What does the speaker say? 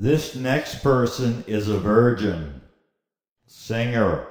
This next person is a virgin. Singer.